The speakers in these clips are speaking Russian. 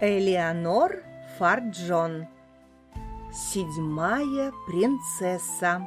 Элеонор Фарджон Седьмая принцесса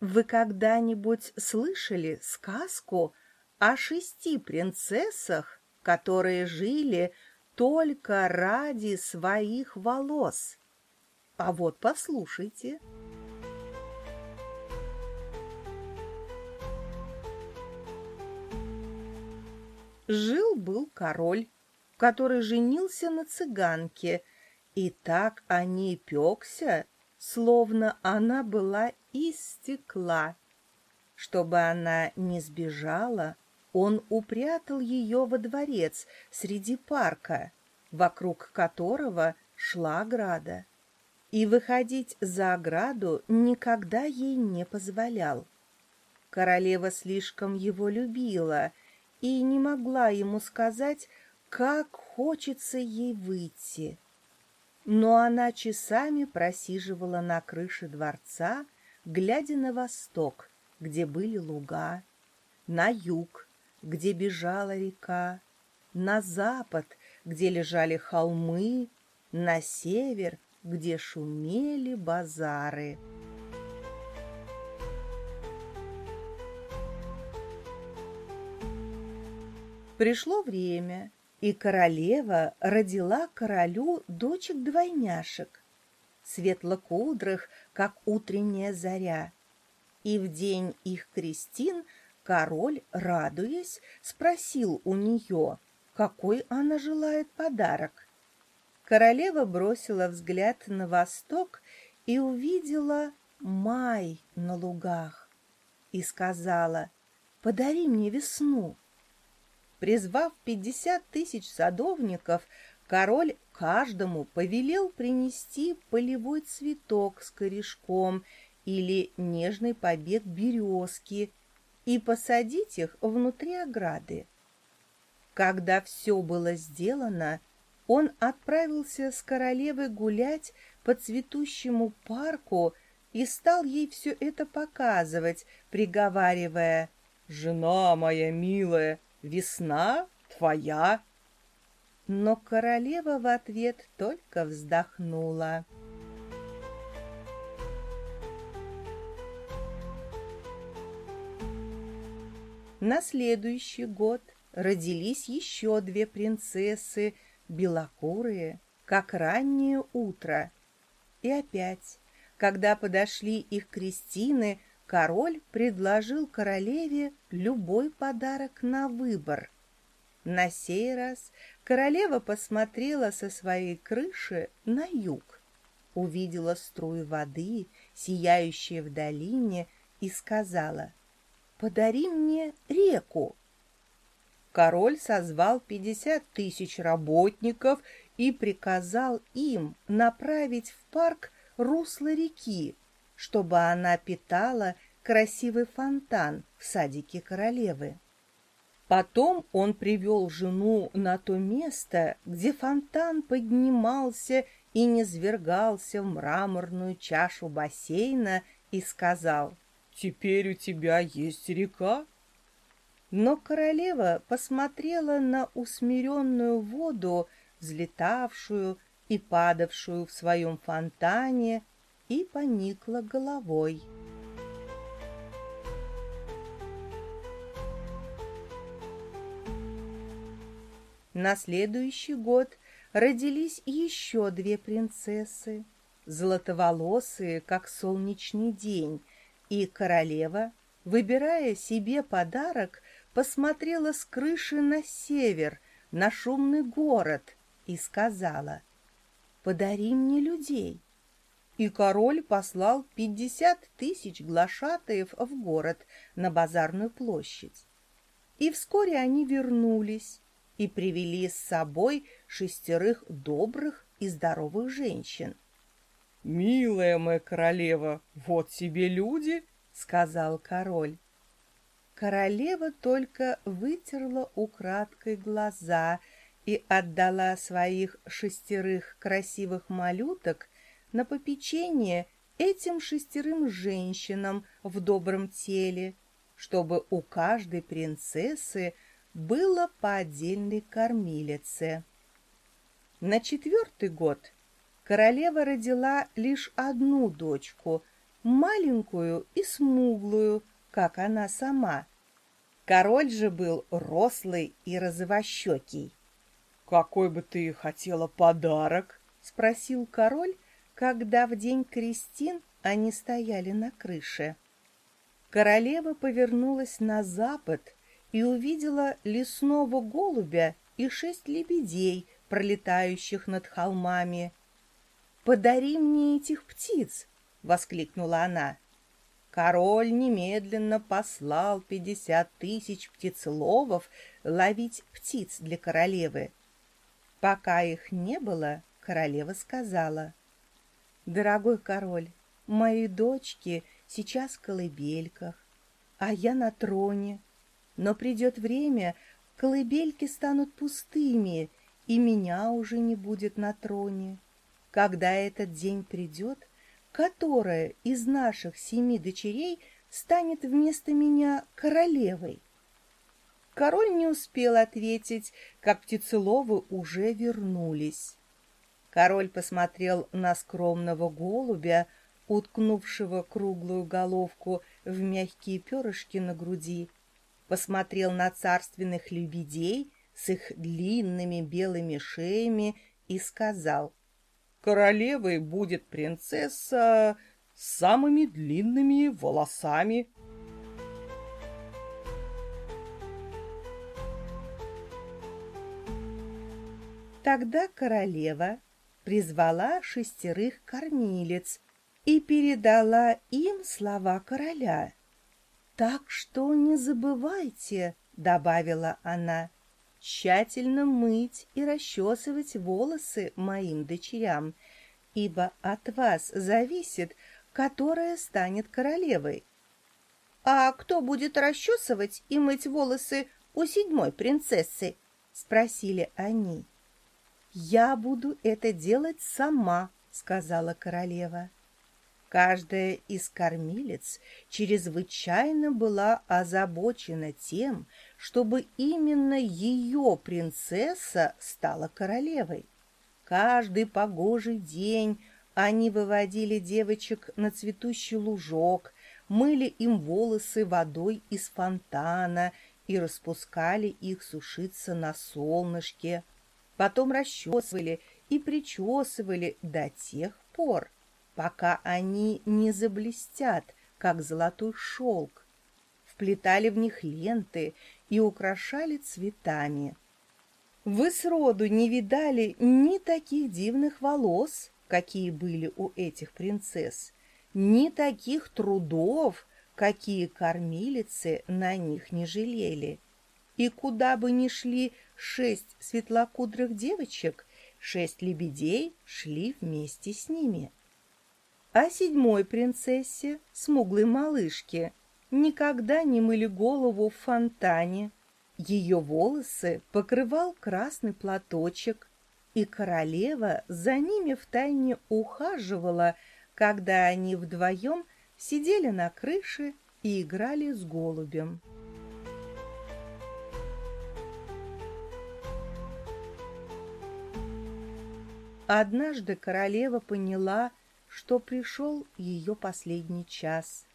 Вы когда-нибудь слышали сказку о шести принцессах, которые жили только ради своих волос? А вот послушайте. Жил-был король, который женился на цыганке, и так о ней пекся, словно она была из стекла. Чтобы она не сбежала, он упрятал ее во дворец среди парка, вокруг которого шла ограда. И выходить за ограду никогда ей не позволял. Королева слишком его любила — и не могла ему сказать, как хочется ей выйти. Но она часами просиживала на крыше дворца, глядя на восток, где были луга, на юг, где бежала река, на запад, где лежали холмы, на север, где шумели базары. Пришло время, и королева родила королю дочек-двойняшек, светлокудрых, как утренняя заря. И в день их крестин король, радуясь, спросил у нее, какой она желает подарок. Королева бросила взгляд на восток и увидела май на лугах и сказала, «Подари мне весну». Призвав пятьдесят тысяч садовников, король каждому повелел принести полевой цветок с корешком или нежный побег березки и посадить их внутри ограды. Когда все было сделано, он отправился с королевой гулять по цветущему парку и стал ей все это показывать, приговаривая «Жена моя милая, Весна твоя. Но королева в ответ только вздохнула. На следующий год родились еще две принцессы, белокурые, как раннее утро. И опять, когда подошли их крестины, король предложил королеве любой подарок на выбор. На сей раз королева посмотрела со своей крыши на юг, увидела струю воды, сияющие в долине, и сказала «Подари мне реку». Король созвал пятьдесят тысяч работников и приказал им направить в парк русло реки, чтобы она питала красивый фонтан в садике королевы. Потом он привел жену на то место, где фонтан поднимался и низвергался в мраморную чашу бассейна и сказал «Теперь у тебя есть река». Но королева посмотрела на усмиренную воду, взлетавшую и падавшую в своем фонтане, и поникла головой. На следующий год родились еще две принцессы, золотоволосые, как солнечный день, и королева, выбирая себе подарок, посмотрела с крыши на север, на шумный город, и сказала, «Подари мне людей» и король послал пятьдесят тысяч глашатаев в город на базарную площадь. И вскоре они вернулись и привели с собой шестерых добрых и здоровых женщин. «Милая моя королева, вот тебе люди!» — сказал король. Королева только вытерла украдкой глаза и отдала своих шестерых красивых малюток на попечение этим шестерым женщинам в добром теле чтобы у каждой принцессы было по отдельной кормилице. На четвертый год королева родила лишь одну дочку, маленькую и смуглую, как она сама. Король же был рослый и розовощекий. «Какой бы ты хотела подарок?» — спросил король, когда в день крестин они стояли на крыше. Королева повернулась на запад и увидела лесного голубя и шесть лебедей, пролетающих над холмами. «Подари мне этих птиц!» — воскликнула она. Король немедленно послал пятьдесят тысяч птицеловов ловить птиц для королевы. Пока их не было, королева сказала, «Дорогой король, мои дочки сейчас в колыбельках, а я на троне. Но придет время, колыбельки станут пустыми, и меня уже не будет на троне. Когда этот день придет, которая из наших семи дочерей станет вместо меня королевой? Король не успел ответить, как птицеловы уже вернулись. Король посмотрел на скромного голубя, уткнувшего круглую головку в мягкие перышки на груди, посмотрел на царственных лебедей с их длинными белыми шеями и сказал, «Королевой будет принцесса с самыми длинными волосами». Тогда королева призвала шестерых кормилец и передала им слова короля. «Так что не забывайте», — добавила она, — «тщательно мыть и расчесывать волосы моим дочерям, ибо от вас зависит, которая станет королевой». «А кто будет расчесывать и мыть волосы у седьмой принцессы?» — спросили они. «Я буду это делать сама», — сказала королева. Каждая из кормилец чрезвычайно была озабочена тем, чтобы именно ее принцесса стала королевой. Каждый погожий день они выводили девочек на цветущий лужок, мыли им волосы водой из фонтана и распускали их сушиться на солнышке. Потом расчесывали и причесывали до тех пор, пока они не заблестят, как золотой шелк. Вплетали в них ленты и украшали цветами. Вы сроду не видали ни таких дивных волос, какие были у этих принцесс, ни таких трудов, какие кормилицы на них не жалели. И куда бы ни шли шесть светлокудрых девочек, шесть лебедей шли вместе с ними а седьмой принцессе, смуглой малышке, никогда не мыли голову в фонтане. Ее волосы покрывал красный платочек, и королева за ними втайне ухаживала, когда они вдвоем сидели на крыше и играли с голубем. Однажды королева поняла, что пришел ее последний час.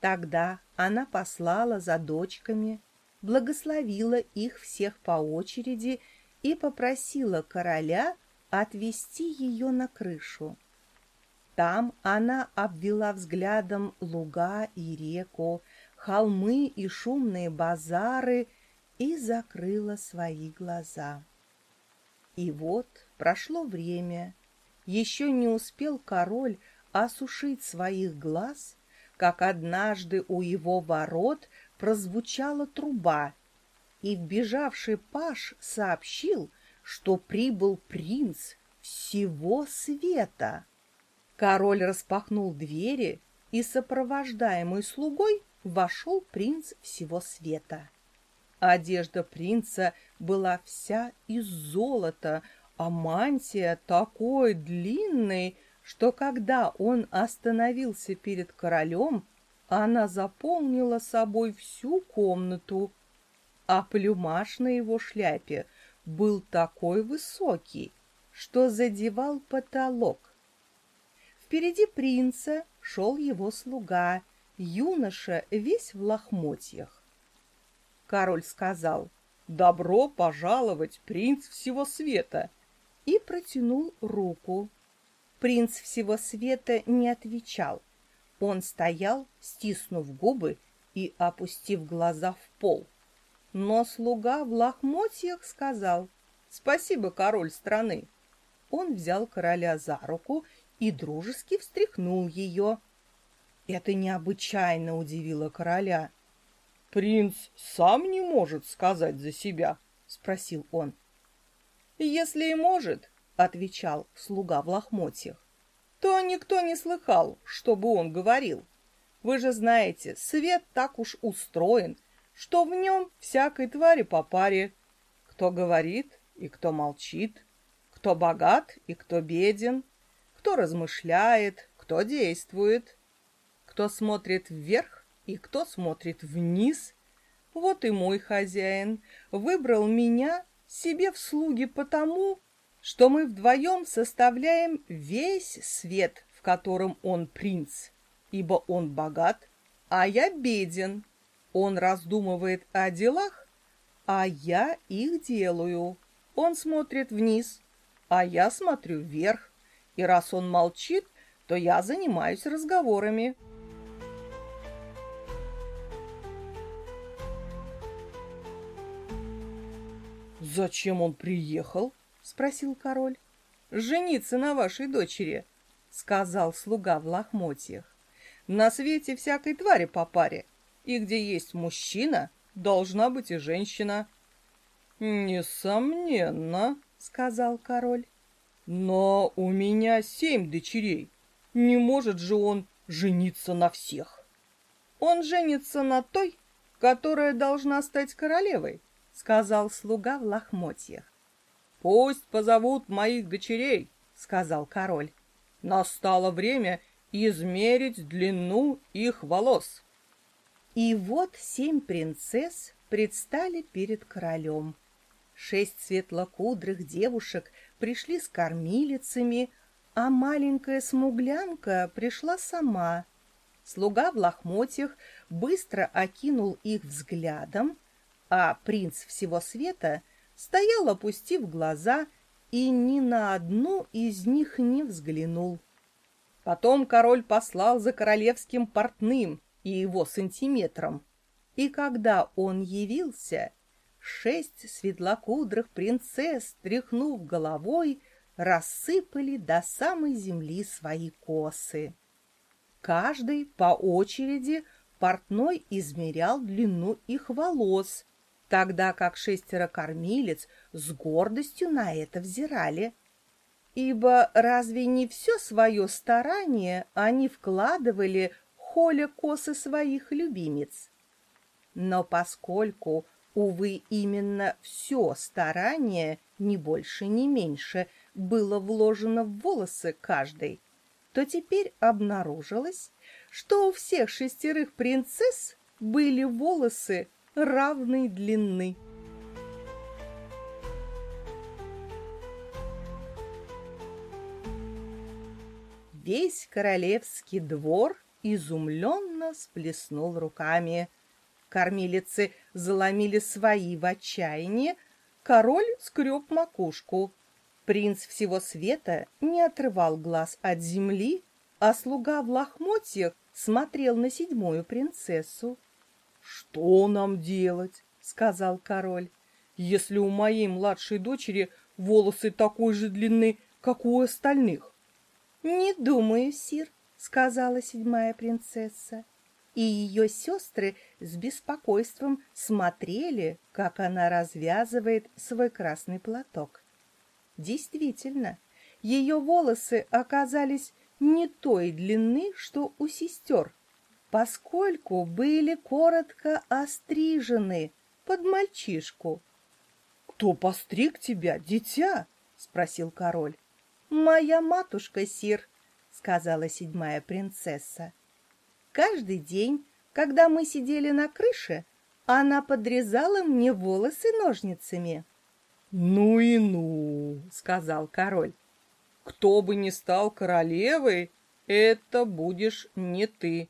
Тогда она послала за дочками, благословила их всех по очереди и попросила короля отвести ее на крышу. Там она обвела взглядом луга и реку, холмы и шумные базары и закрыла свои глаза. И вот прошло время, еще не успел король осушить своих глаз, как однажды у его ворот прозвучала труба, и вбежавший паш сообщил, что прибыл принц всего света. Король распахнул двери, и, сопровождаемый слугой, вошел принц всего света. Одежда принца была вся из золота, а мантия такой длинной, что когда он остановился перед королем, Она заполнила собой всю комнату, а плюмаж на его шляпе был такой высокий, что задевал потолок. Впереди принца шел его слуга, юноша весь в лохмотьях. Король сказал «Добро пожаловать, принц всего света!» И протянул руку. Принц всего света не отвечал. Он стоял, стиснув губы и опустив глаза в пол. Но слуга в лохмотьях сказал «Спасибо, король страны!» Он взял короля за руку и дружески встряхнул ее. Это необычайно удивило короля. «Принц сам не может сказать за себя?» — спросил он. «Если и может», — отвечал слуга в лохмотьях, «то никто не слыхал, чтобы он говорил. Вы же знаете, свет так уж устроен, что в нем всякой твари по паре. Кто говорит и кто молчит, кто богат и кто беден, кто размышляет, кто действует, кто смотрит вверх и кто смотрит вниз. Вот и мой хозяин выбрал меня себе в слуги потому, что мы вдвоем составляем весь свет, в котором он принц, ибо он богат, а я беден. Он раздумывает о делах, а я их делаю. Он смотрит вниз, а я смотрю вверх. И раз он молчит, то я занимаюсь разговорами. «Зачем он приехал?» — спросил король. «Жениться на вашей дочери», — сказал слуга в лохмотьях. «На свете всякой твари по паре, и где есть мужчина, должна быть и женщина». «Несомненно», — сказал король. «Но у меня семь дочерей. Не может же он жениться на всех?» «Он женится на той, которая должна стать королевой», сказал слуга в лохмотьях. Пусть позовут моих дочерей, сказал король. Настало время измерить длину их волос. И вот семь принцесс предстали перед королем. Шесть светлокудрых девушек пришли с кормилицами, а маленькая смуглянка пришла сама. Слуга в лохмотьях быстро окинул их взглядом, а принц всего света стоял, опустив глаза, и ни на одну из них не взглянул. Потом король послал за королевским портным и его сантиметром, и когда он явился, шесть светлокудрых принцесс, тряхнув головой, рассыпали до самой земли свои косы. Каждый по очереди портной измерял длину их волос тогда как шестеро кормилец с гордостью на это взирали. Ибо разве не все свое старание они вкладывали холя косы своих любимец? Но поскольку, увы, именно все старание, ни больше, ни меньше, было вложено в волосы каждой, то теперь обнаружилось, что у всех шестерых принцесс были волосы равной длины. Весь королевский двор изумленно сплеснул руками. Кормилицы заломили свои в отчаянии, король скреб макушку. Принц всего света не отрывал глаз от земли, а слуга в лохмотьях смотрел на седьмую принцессу. «Что нам делать?» — сказал король. «Если у моей младшей дочери волосы такой же длины, как у остальных?» «Не думаю, сир», — сказала седьмая принцесса. И ее сестры с беспокойством смотрели, как она развязывает свой красный платок. Действительно, ее волосы оказались не той длины, что у сестер, поскольку были коротко острижены под мальчишку. — Кто постриг тебя, дитя? — спросил король. — Моя матушка, сир, — сказала седьмая принцесса. Каждый день, когда мы сидели на крыше, она подрезала мне волосы ножницами. «Ну и ну!» — сказал король. «Кто бы ни стал королевой, это будешь не ты».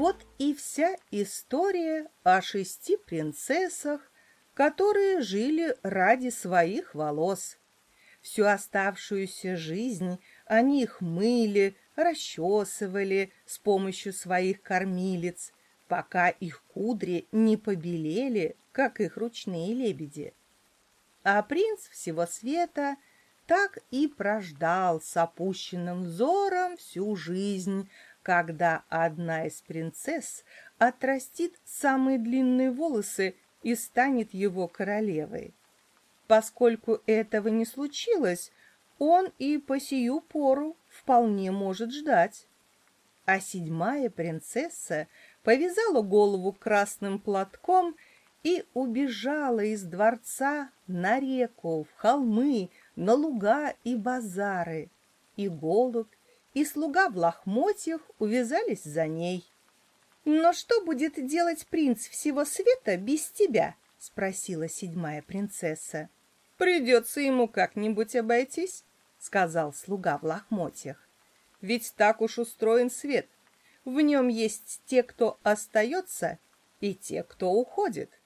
Вот и вся история о шести принцессах, которые жили ради своих волос. Всю оставшуюся жизнь они их мыли, расчесывали с помощью своих кормилиц, пока их кудри не побелели, как их ручные лебеди. А принц всего света так и прождал с опущенным взором всю жизнь, когда одна из принцесс отрастит самые длинные волосы и станет его королевой. Поскольку этого не случилось, он и по сию пору вполне может ждать. А седьмая принцесса повязала голову красным платком и убежала из дворца на реку, в холмы, на луга и базары. И голубь, и слуга в лохмотьях увязались за ней. «Но что будет делать принц всего света без тебя?» — спросила седьмая принцесса. «Придется ему как-нибудь обойтись», — сказал слуга в лохмотьях. «Ведь так уж устроен свет. В нем есть те, кто остается, и те, кто уходит».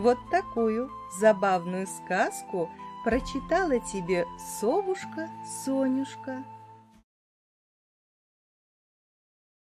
Вот такую забавную сказку прочитала тебе совушка Сонюшка.